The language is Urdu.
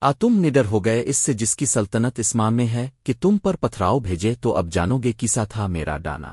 آ تم نڈر ہو گئے اس سے جس کی سلطنت اسماں میں ہے کہ تم پر پتھراؤ بھیجے تو اب جانو گے کیسا تھا میرا ڈانا۔